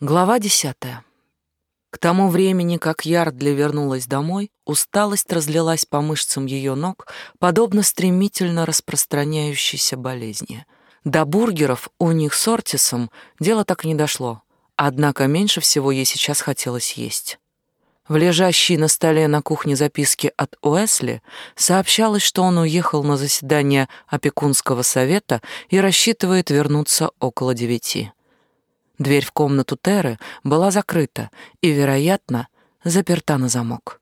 Глава десятая. К тому времени, как Ярдли вернулась домой, усталость разлилась по мышцам ее ног, подобно стремительно распространяющейся болезни. До бургеров у них с Ортисом дело так и не дошло, однако меньше всего ей сейчас хотелось есть. В лежащей на столе на кухне записке от Уэсли сообщалось, что он уехал на заседание опекунского совета и рассчитывает вернуться около девяти. Дверь в комнату Теры была закрыта и, вероятно, заперта на замок.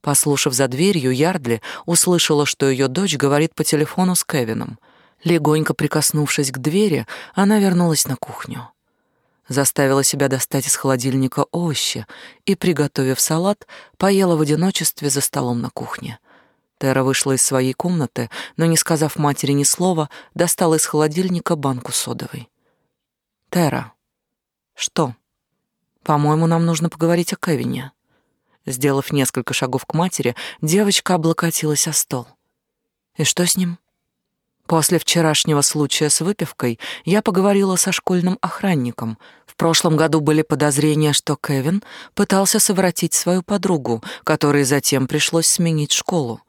Послушав за дверью, Ярдли услышала, что ее дочь говорит по телефону с Кевином. Легонько прикоснувшись к двери, она вернулась на кухню. Заставила себя достать из холодильника овощи и, приготовив салат, поела в одиночестве за столом на кухне. Тера вышла из своей комнаты, но, не сказав матери ни слова, достала из холодильника банку содовой. «Тера», «Что?» «По-моему, нам нужно поговорить о Кевине». Сделав несколько шагов к матери, девочка облокотилась о стол. «И что с ним?» После вчерашнего случая с выпивкой я поговорила со школьным охранником. В прошлом году были подозрения, что Кевин пытался совратить свою подругу, которой затем пришлось сменить школу.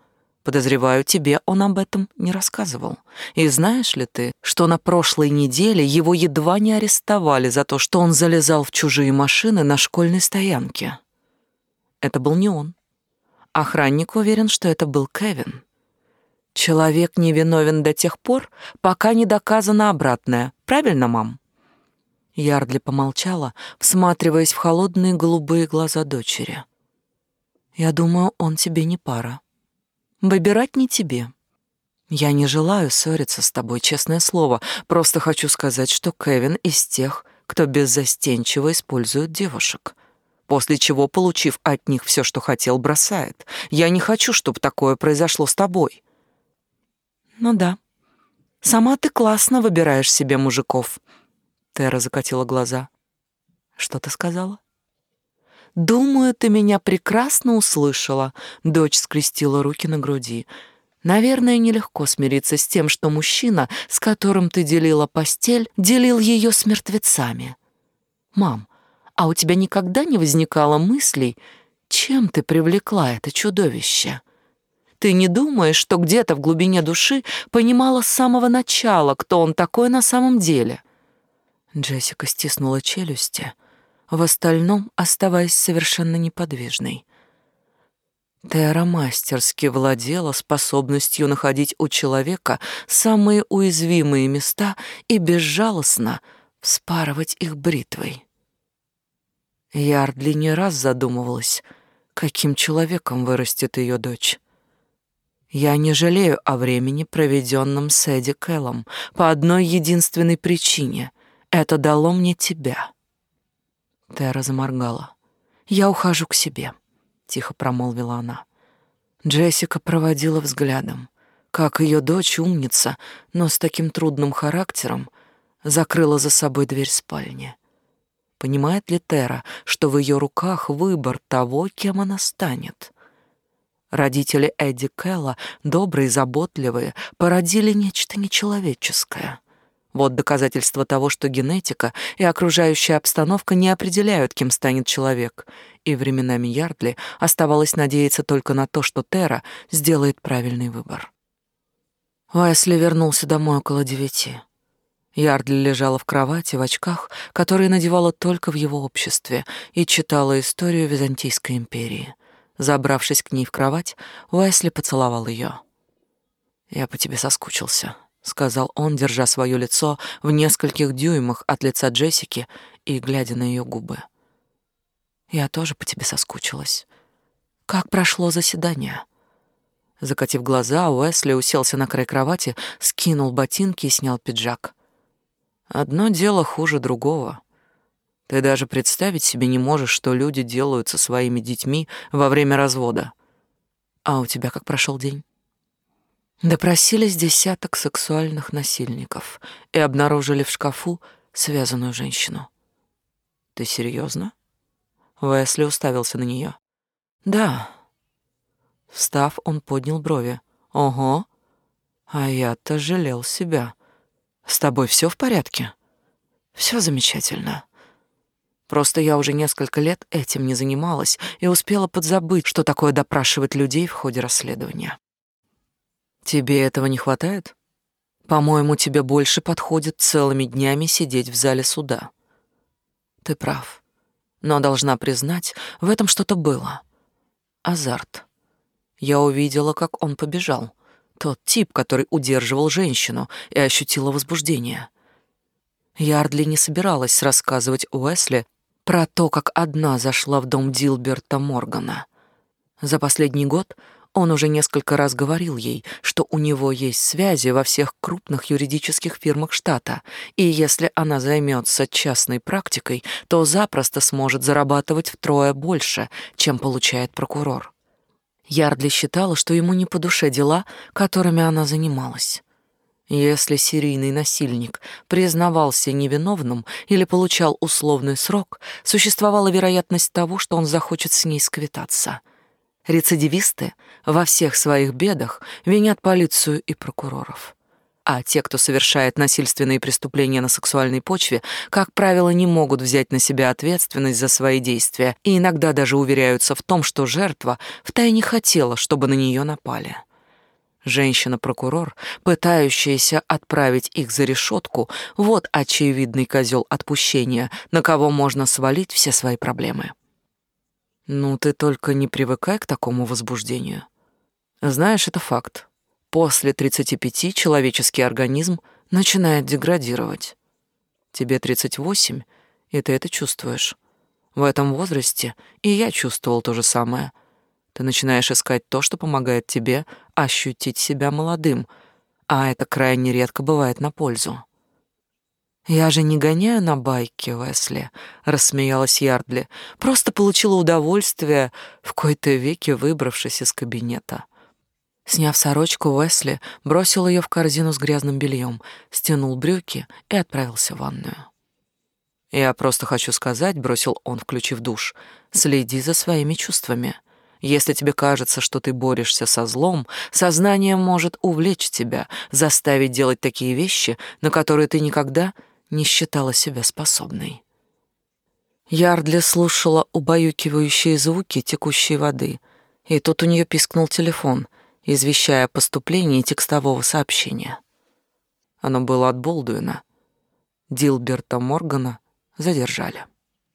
Подозреваю, тебе он об этом не рассказывал. И знаешь ли ты, что на прошлой неделе его едва не арестовали за то, что он залезал в чужие машины на школьной стоянке? Это был не он. Охранник уверен, что это был Кевин. Человек невиновен до тех пор, пока не доказано обратное. Правильно, мам? Ярдли помолчала, всматриваясь в холодные голубые глаза дочери. Я думаю, он тебе не пара. Выбирать не тебе. Я не желаю ссориться с тобой, честное слово. Просто хочу сказать, что Кевин из тех, кто беззастенчиво использует девушек. После чего, получив от них все, что хотел, бросает. Я не хочу, чтобы такое произошло с тобой. Ну да. Сама ты классно выбираешь себе мужиков. Тера закатила глаза. Что ты сказала? «Думаю, ты меня прекрасно услышала», — дочь скрестила руки на груди. «Наверное, нелегко смириться с тем, что мужчина, с которым ты делила постель, делил ее с мертвецами. Мам, а у тебя никогда не возникало мыслей, чем ты привлекла это чудовище?» Ты не думаешь, что где-то в глубине души понимала с самого начала, кто он такой на самом деле?» Джессика стиснула челюсти, — в остальном оставаясь совершенно неподвижной. Тера мастерски владела способностью находить у человека самые уязвимые места и безжалостно вспарывать их бритвой. Ярдли не раз задумывалась, каким человеком вырастет ее дочь. Я не жалею о времени, проведенном с Эдди Кэллом, по одной единственной причине — это дало мне тебя. Тера заморгала. «Я ухожу к себе», — тихо промолвила она. Джессика проводила взглядом, как ее дочь умница, но с таким трудным характером, закрыла за собой дверь спальни. Понимает ли Тера, что в ее руках выбор того, кем она станет? Родители Эдди Кэлла, добрые, заботливые, породили нечто нечеловеческое — вот доказательство того, что генетика и окружающая обстановка не определяют, кем станет человек. И временами Ярдли оставалось надеяться только на то, что Тера сделает правильный выбор. Уэсли вернулся домой около девяти. Ярдли лежала в кровати в очках, которые надевала только в его обществе, и читала историю Византийской империи. Забравшись к ней в кровать, Уэсли поцеловал ее. «Я по тебе соскучился», сказал он, держа свое лицо в нескольких дюймах от лица Джессики и глядя на ее губы. Я тоже по тебе соскучилась. Как прошло заседание? Закатив глаза, Уэсли уселся на край кровати, скинул ботинки и снял пиджак. Одно дело хуже другого. Ты даже представить себе не можешь, что люди делают со своими детьми во время развода. А у тебя как прошел день? Допросились десяток сексуальных насильников и обнаружили в шкафу связанную женщину. «Ты серьезно? Уэсли уставился на нее. «Да». Встав, он поднял брови. «Ого! А я-то жалел себя. С тобой все в порядке?» «Все замечательно». Просто я уже несколько лет этим не занималась и успела подзабыть, что такое допрашивать людей в ходе расследования. Тебе этого не хватает? По-моему, тебе больше подходит целыми днями сидеть в зале суда. Ты прав. Но должна признать, в этом что-то было. Азарт. Я увидела, как он побежал. Тот тип, который удерживал женщину, и ощутила возбуждение. Ярдли не собиралась рассказывать Уэсли про то, как одна зашла в дом Дилберта Моргана. За последний год он уже несколько раз говорил ей, что у него есть связи во всех крупных юридических фирмах штата, и если она займется частной практикой, то запросто сможет зарабатывать втрое больше, чем получает прокурор. Ярдли считала, что ему не по душе дела, которыми она занималась. Если серийный насильник признавался невиновным или получал условный срок, существовала вероятность того, что он захочет с ней сквитаться. Рецидивисты во всех своих бедах винят полицию и прокуроров. А те, кто совершает насильственные преступления на сексуальной почве, как правило, не могут взять на себя ответственность за свои действия и иногда даже уверяются в том, что жертва втайне хотела, чтобы на нее напали. Женщина-прокурор, пытающаяся отправить их за решетку, вот очевидный козел отпущения, на кого можно свалить все свои проблемы. Ну, ты только не привыкай к такому возбуждению. Знаешь, это факт. После 35 человеческий организм начинает деградировать. Тебе 38, и ты это чувствуешь. В этом возрасте и я чувствовал то же самое — ты начинаешь искать то, что помогает тебе ощутить себя молодым, а это крайне редко бывает на пользу. «Я же не гоняю на байке, Уэсли», — рассмеялась Ярдли. «Просто получила удовольствие, в кои-то веки выбравшись из кабинета». Сняв сорочку, Уэсли бросил ее в корзину с грязным бельем, стянул брюки и отправился в ванную. «Я просто хочу сказать», — бросил он, включив душ, — «следи за своими чувствами. Если тебе кажется, что ты борешься со злом, сознание может увлечь тебя, заставить делать такие вещи, на которые ты никогда не считала себя способной. Ярдли слушала убаюкивающие звуки текущей воды, и тут у нее пискнул телефон, извещая о поступлении текстового сообщения. Оно было от Болдуина. Дилберта Моргана задержали.